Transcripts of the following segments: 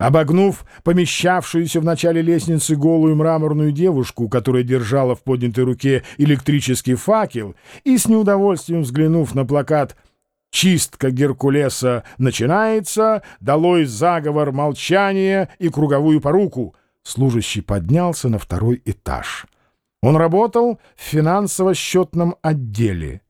Обогнув помещавшуюся в начале лестницы голую мраморную девушку, которая держала в поднятой руке электрический факел, и с неудовольствием взглянув на плакат «Чистка Геркулеса начинается, долой заговор молчания и круговую поруку», служащий поднялся на второй этаж. Он работал в финансово-счетном отделе.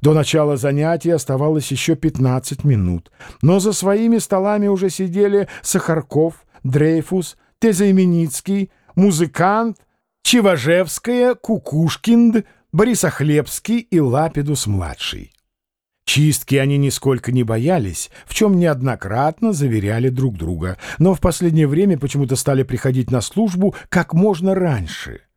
До начала занятий оставалось еще 15 минут, но за своими столами уже сидели Сахарков, Дрейфус, Тезаименицкий, музыкант, Чеважевская, Кукушкинд, Борисохлебский и Лапидус-младший. Чистки они нисколько не боялись, в чем неоднократно заверяли друг друга, но в последнее время почему-то стали приходить на службу как можно раньше —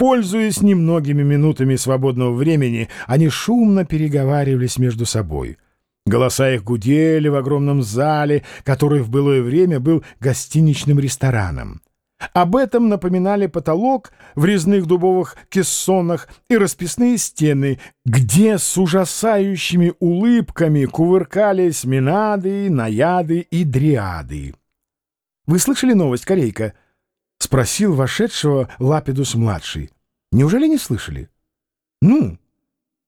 Пользуясь немногими минутами свободного времени, они шумно переговаривались между собой. Голоса их гудели в огромном зале, который в былое время был гостиничным рестораном. Об этом напоминали потолок в резных дубовых кессонах и расписные стены, где с ужасающими улыбками кувыркались минады, наяды и дриады. «Вы слышали новость, Корейка?» — спросил вошедшего Лапидус-младший. — Неужели не слышали? — Ну,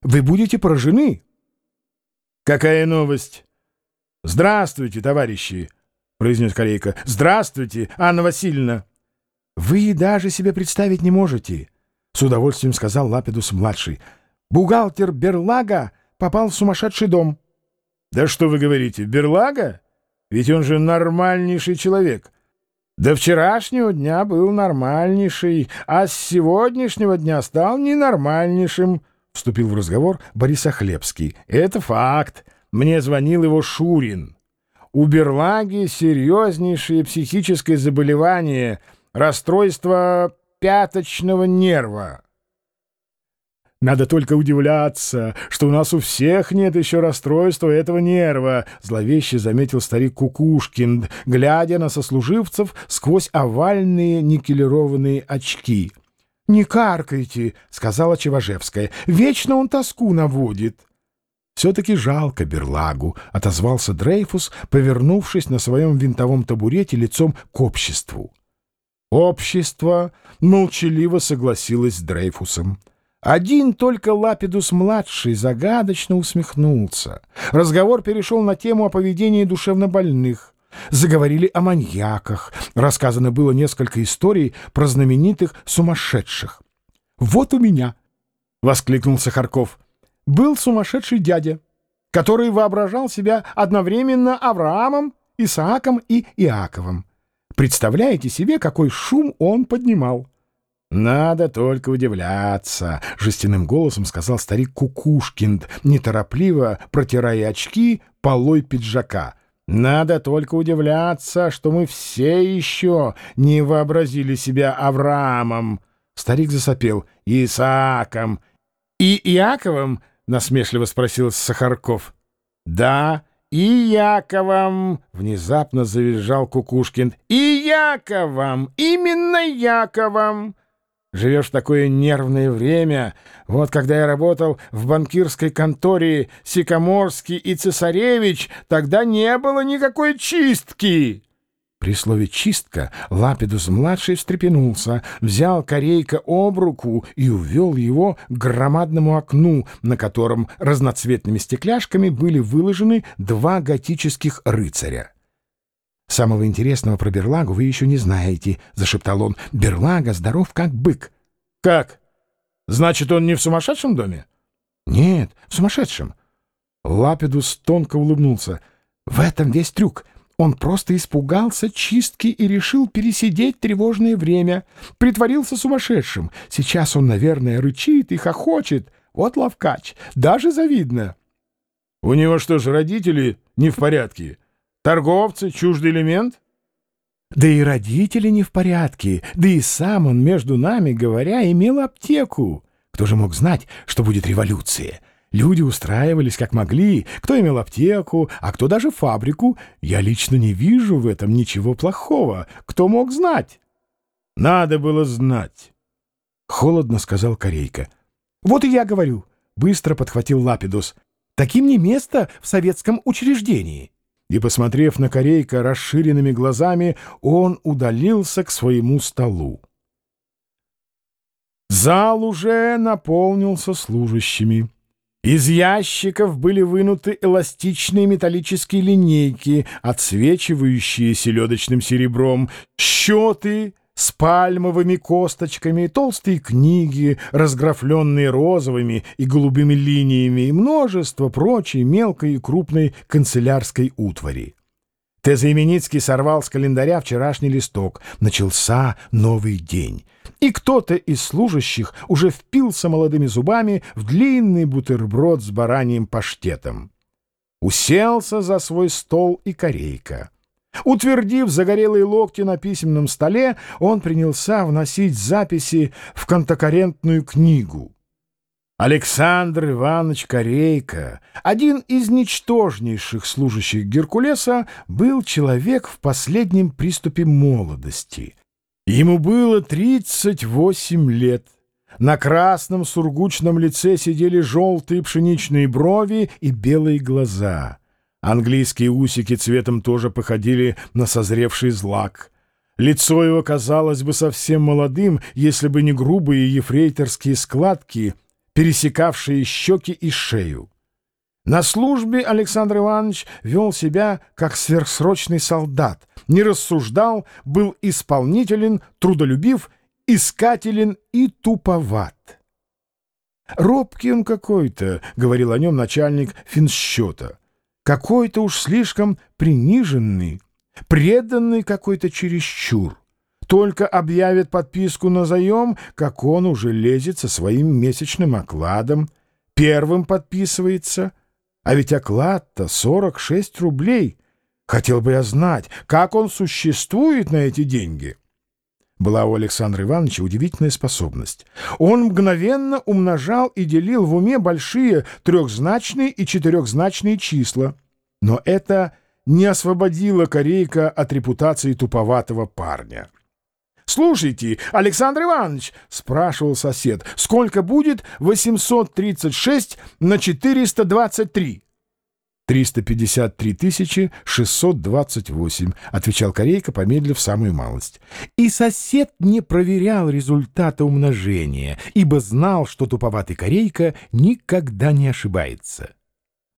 вы будете поражены. — Какая новость? — Здравствуйте, товарищи, — произнес Корейка. — Здравствуйте, Анна Васильевна. — Вы даже себе представить не можете, — с удовольствием сказал Лапидус-младший. — Бухгалтер Берлага попал в сумасшедший дом. — Да что вы говорите, Берлага? Ведь он же нормальнейший человек. — до вчерашнего дня был нормальнейший, а с сегодняшнего дня стал ненормальнейшим, — вступил в разговор Борис Охлебский. — Это факт. Мне звонил его Шурин. У Берлаги серьезнейшее психическое заболевание, расстройство пяточного нерва. Надо только удивляться, что у нас у всех нет еще расстройства этого нерва, — зловеще заметил старик Кукушкин, глядя на сослуживцев сквозь овальные никелированные очки. — Не каркайте, — сказала Чеважевская, — вечно он тоску наводит. — Все-таки жалко берлагу, — отозвался Дрейфус, повернувшись на своем винтовом табурете лицом к обществу. Общество молчаливо согласилось с Дрейфусом. Один только Лапидус-младший загадочно усмехнулся. Разговор перешел на тему о поведении душевнобольных. Заговорили о маньяках. Рассказано было несколько историй про знаменитых сумасшедших. «Вот у меня!» — воскликнул Сахарков. «Был сумасшедший дядя, который воображал себя одновременно Авраамом, Исааком и Иаковом. Представляете себе, какой шум он поднимал!» «Надо только удивляться», — жестяным голосом сказал старик Кукушкин, неторопливо протирая очки полой пиджака. «Надо только удивляться, что мы все еще не вообразили себя Авраамом». Старик засопел. «Исааком». «И Иаковом?» — насмешливо спросил Сахарков. «Да, и Яковом!» — внезапно завизжал Кукушкин. «И Яковом! Именно Яковом!» Живешь в такое нервное время. Вот когда я работал в банкирской конторе Сикоморский и Цесаревич, тогда не было никакой чистки. При слове «чистка» Лапидус-младший встрепенулся, взял корейка об руку и увел его к громадному окну, на котором разноцветными стекляшками были выложены два готических рыцаря. «Самого интересного про Берлагу вы еще не знаете», — зашептал он. «Берлага здоров, как бык». «Как? Значит, он не в сумасшедшем доме?» «Нет, в сумасшедшем». Лапидус тонко улыбнулся. «В этом весь трюк. Он просто испугался чистки и решил пересидеть тревожное время. Притворился сумасшедшим. Сейчас он, наверное, рычит и хохочет. Вот ловкач. Даже завидно». «У него что же, родители не в порядке?» Торговцы — чуждый элемент? Да и родители не в порядке, да и сам он, между нами говоря, имел аптеку. Кто же мог знать, что будет революция? Люди устраивались как могли, кто имел аптеку, а кто даже фабрику. Я лично не вижу в этом ничего плохого. Кто мог знать? Надо было знать. Холодно сказал Корейка. Вот и я говорю, быстро подхватил Лапидус. Таким не место в советском учреждении. И, посмотрев на Корейка расширенными глазами, он удалился к своему столу. Зал уже наполнился служащими. Из ящиков были вынуты эластичные металлические линейки, отсвечивающие селедочным серебром, счеты с пальмовыми косточками, толстые книги, разграфленные розовыми и голубыми линиями и множество прочей мелкой и крупной канцелярской утвари. Тезаименицкий сорвал с календаря вчерашний листок. Начался новый день. И кто-то из служащих уже впился молодыми зубами в длинный бутерброд с бараньим паштетом. Уселся за свой стол и корейка. Утвердив загорелые локти на письменном столе, он принялся вносить записи в контокоррентную книгу. Александр Иванович Корейко, один из ничтожнейших служащих Геркулеса, был человек в последнем приступе молодости. Ему было 38 лет. На красном сургучном лице сидели желтые пшеничные брови и белые глаза. Английские усики цветом тоже походили на созревший злак. Лицо его казалось бы совсем молодым, если бы не грубые ефрейторские складки — пересекавшие щеки и шею. На службе Александр Иванович вел себя как сверхсрочный солдат, не рассуждал, был исполнителен, трудолюбив, искателен и туповат. «Робкий он какой-то», — говорил о нем начальник финсчета, — «какой-то уж слишком приниженный, преданный какой-то чересчур». Только объявит подписку на заем, как он уже лезет со своим месячным окладом. Первым подписывается. А ведь оклад-то 46 рублей. Хотел бы я знать, как он существует на эти деньги. Была у Александра Ивановича удивительная способность. Он мгновенно умножал и делил в уме большие трехзначные и четырехзначные числа. Но это не освободило Корейка от репутации туповатого парня. «Слушайте, Александр Иванович, — спрашивал сосед, — сколько будет 836 на 423?» «353 628», — отвечал Корейка, помедлив самую малость. И сосед не проверял результата умножения, ибо знал, что туповатый Корейка никогда не ошибается.